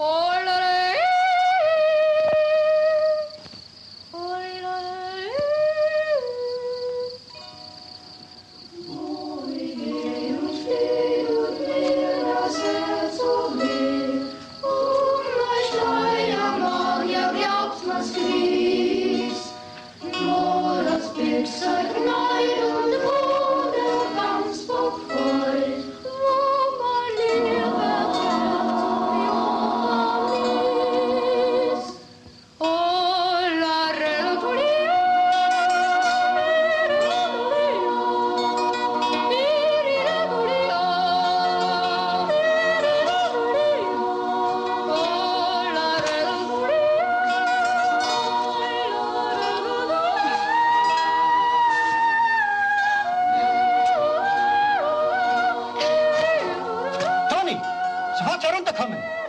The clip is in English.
Toni, sofort herunterkommen. छह चरण तक हमें।